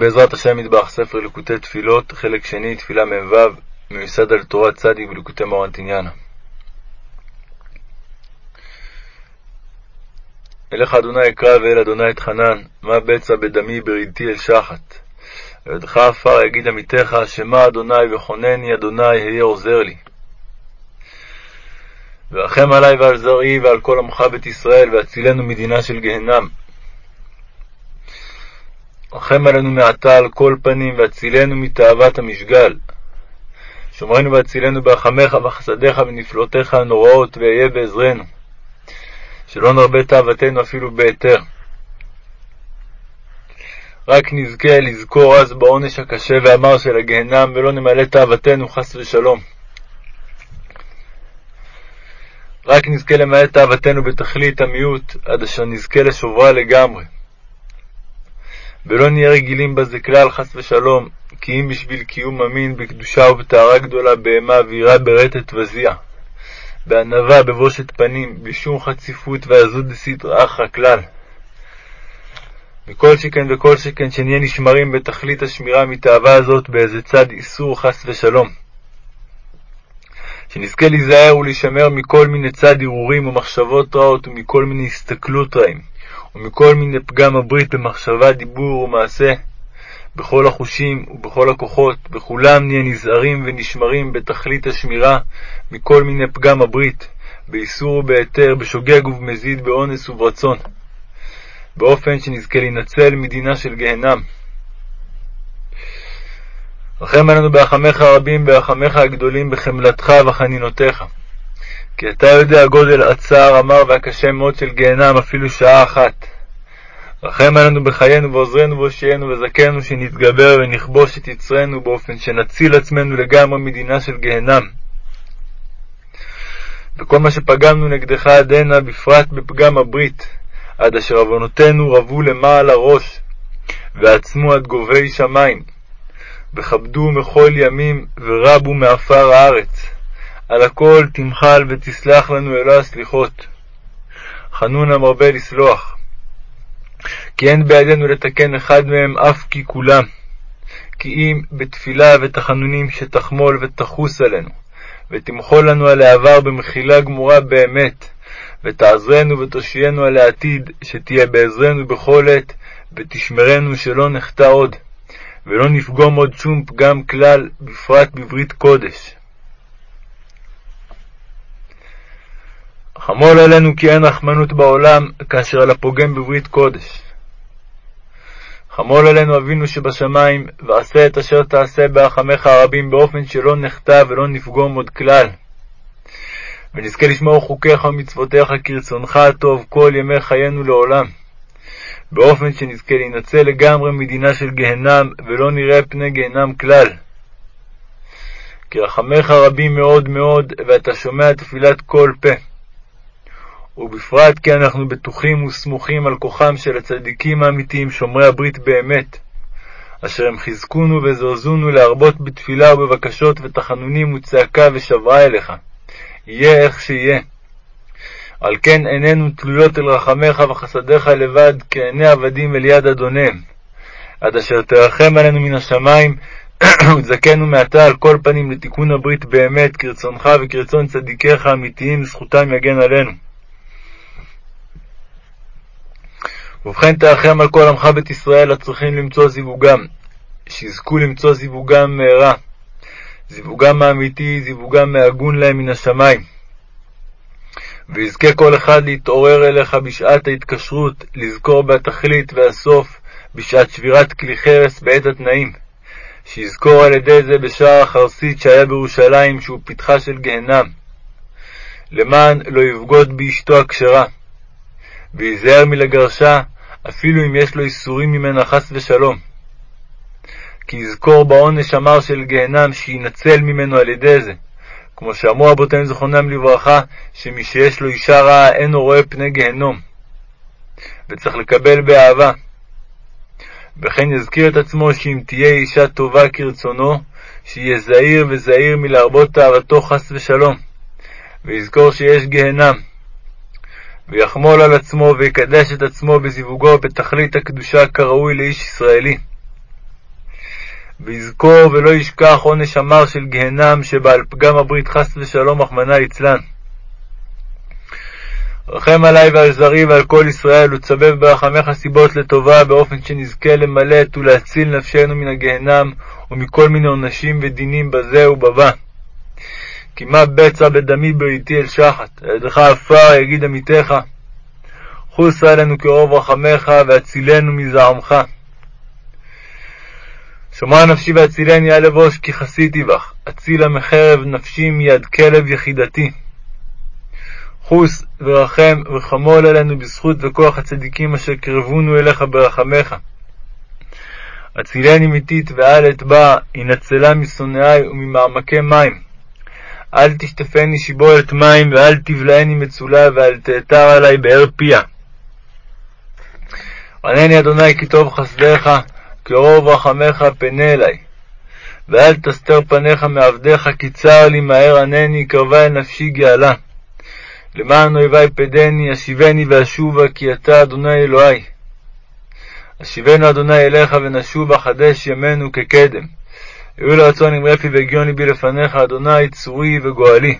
בעזרת השם מטבח ספר ליקוטי תפילות, חלק שני, תפילה מ"ו, מיוסד על תורת צדיק וליקוטי מורנטיניאנה. אליך אדוני אקרא ואל אדוני אתחנן, מה בצע בדמי ברידתי אל שחת. וידך עפר יגיד עמיתך, שמע אדוני וכונני אדוני היה עוזר לי. ורחם עלי ועל זרעי ועל כל עמך בית ישראל, והצילנו מדינה של גהנם, רחם עלינו מעתה על כל פנים, והצילנו מתאוות המשגל. שומרנו והצילנו ברחמך וחסדיך ונפלאותיך הנוראות, ואהיה בעזרנו. שלא נרבה תאוותנו אפילו בהיתר. רק נזכה לזכור אז בעונש הקשה והמר של הגהנם, ולא נמלא תאוותנו חס ושלום. רק נזכה למלא תאוותנו בתכלית המיעוט, עד אשר נזכה לשוברה לגמרי. ולא נהיה רגילים בזה כלל, חס ושלום, כי אם בשביל קיום אמין בקדושה ובטהרה גדולה, בהמה אווירה ברטט וזיע, בענווה, בבושת פנים, בשום חציפות ועזות דסתרא אחרא כלל. וכל שכן וכל שכן שנהיה נשמרים בתכלית השמירה מתאווה הזאת באיזה צד איסור חס ושלום. שנזכה להיזהר ולהישמר מכל מיני צד הרהורים ומחשבות רעות ומכל מיני הסתכלות רעים. ומכל מיני פגם הברית במחשבה, דיבור ומעשה, בכל החושים ובכל הכוחות, בכולם נהיה נזהרים ונשמרים בתכלית השמירה מכל מיני פגם הברית, באיסור ובהיתר, בשוגג ובמזיד, באונס וברצון, באופן שנזכה להינצל מדינה של גהנם. רחם עלינו ברחמך הרבים, ברחמך הגדולים, בחמלתך וחנינותיך. כי אתה יודע גודל הצער המר והקשה מאוד של גיהנם אפילו שעה אחת. רחם עלינו בחיינו ועוזרנו והושיענו וזכנו שנתגבר ונכבוש את יצרנו באופן שנציל עצמנו לגמרי מדינה של גיהנם. וכל מה שפגמנו נגדך עד הנה, בפרט בפגם הברית, עד אשר עוונותינו רבו למעל הראש, ועצמו עד גובי שמים, וכבדו מכל ימים, ורבו מעפר הארץ. על הכל תמחל ותסלח לנו אלוה הסליחות. חנון המרבה לסלוח. כי אין בידינו לתקן אחד מהם אף כי כולם. כי אם בתפילה ותחנונים שתחמול ותחוס עלינו, ותמחול לנו על העבר במחילה גמורה באמת, ותעזרנו ותושיינו על העתיד, שתהיה בעזרנו בכל עת, ותשמרנו שלא נחטא עוד, ולא נפגום עוד שום פגם כלל, בפרט בברית קודש. חמול עלינו כי אין רחמנות בעולם, כאשר על הפוגם בברית קודש. חמול עלינו אבינו שבשמיים, ועשה את אשר תעשה ברחמך הרבים, באופן שלא נחטא ולא נפגום עוד כלל. ונזכה לשמור חוקיך ומצוותיך כרצונך הטוב כל ימי חיינו לעולם, באופן שנזכה להינצל לגמרי מדינה של גהנם, ולא נראה פני גהנם כלל. כי רחמך רבים מאוד מאוד, ואתה שומע תפילת כל פה. ובפרט כי אנחנו בטוחים וסמוכים על כוחם של הצדיקים האמיתיים שומרי הברית באמת, אשר הם חזקונו וזרזונו להרבות בתפילה ובבקשות ותחנונים וצעקה ושברה אליך. יהיה איך שיהיה. על כן עינינו תלויות אל רחמך וחסדיך לבד, כעיני עבדים אל יד אדוניהם. עד אשר תרחם עלינו מן השמיים, ותזכנו מעתה על כל פנים לתיקון הברית באמת, כרצונך וכרצון צדיקיך האמיתיים, זכותם יגן עלינו. ובכן תרחם על כל עמך בית ישראל הצריכים למצוא זיווגם, שיזכו למצוא זיווגם מהרה, זיווגם האמיתי, זיווגם מהגון להם מן השמיים. ויזכה כל אחד להתעורר אליך בשעת ההתקשרות, לזכור בתכלית והסוף, בשעת שבירת כלי חרס בעת התנאים. שיזכור על ידי זה בשער החרסית שהיה בירושלים, שהוא פתחה של גהנם, למען לא יבגוד באשתו הכשרה. וייזהר מלגרשה, אפילו אם יש לו איסורים ממנה חס ושלום. כי יזכור בעונש המר של גהנם, שינצל ממנו על ידי זה. כמו שאמרו רבותינו זכרונם לברכה, שמי שיש לו אישה רעה אינו רואה פני גהנום, וצריך לקבל באהבה. וכן יזכיר את עצמו שאם תהיה אישה טובה כרצונו, שיהיה זהיר וזהיר מלהרבות תאוותו חס ושלום, ויזכור שיש גהנם, ויחמול על עצמו ויקדש את עצמו בזיווגו בתכלית הקדושה כראוי לאיש ישראלי. ויזכור ולא ישכח עונש המר של גהנם שבעל פגם הברית חס ושלום רחמנא ליצלן. רחם עלי ועל זרי ועל כל ישראל, וצבב ברחמך סיבות לטובה, באופן שנזכה למלט ולהציל נפשנו מן הגהנם ומכל מיני עונשים ודינים בזה ובבא. כי מה בצע בדמי בריתי אל שחת, על ידך עפר יגיד עמיתך. חוס עלינו כרוב רחמך, והצילנו מזעמך. שמרה נפשי והצילני אל אבוש, כי חסיתי בך, אצילה מחרב נפשי מיד כלב יחידתי. חוס ורחם וחמול עלינו בזכות וכוח הצדיקים אשר קרבונו אליך ברחמך. הצילני מתית ואל אתבע, הנצלה משונאי וממעמקי מים. אל תשטפני שיבולת מים, ואל תבלעני מצולה, ואל תאתר עלי באר פיה. ענני אדוני כי טוב חסדיך, כי רוב רחמך פנה אלי. ואל תסתר פניך מעבדיך, כי צר לי מהר ענני, קרבה אל נפשי גאלה. למען אויבי פדני, אשיבני ואשובה, כי אתה אדוני אלוהי. אשיבנו אדוני אליך ונשובה, חדש ימינו כקדם. היו לרצון עם רפי והגיון ליבי לפניך, אדוני צורי וגואלי.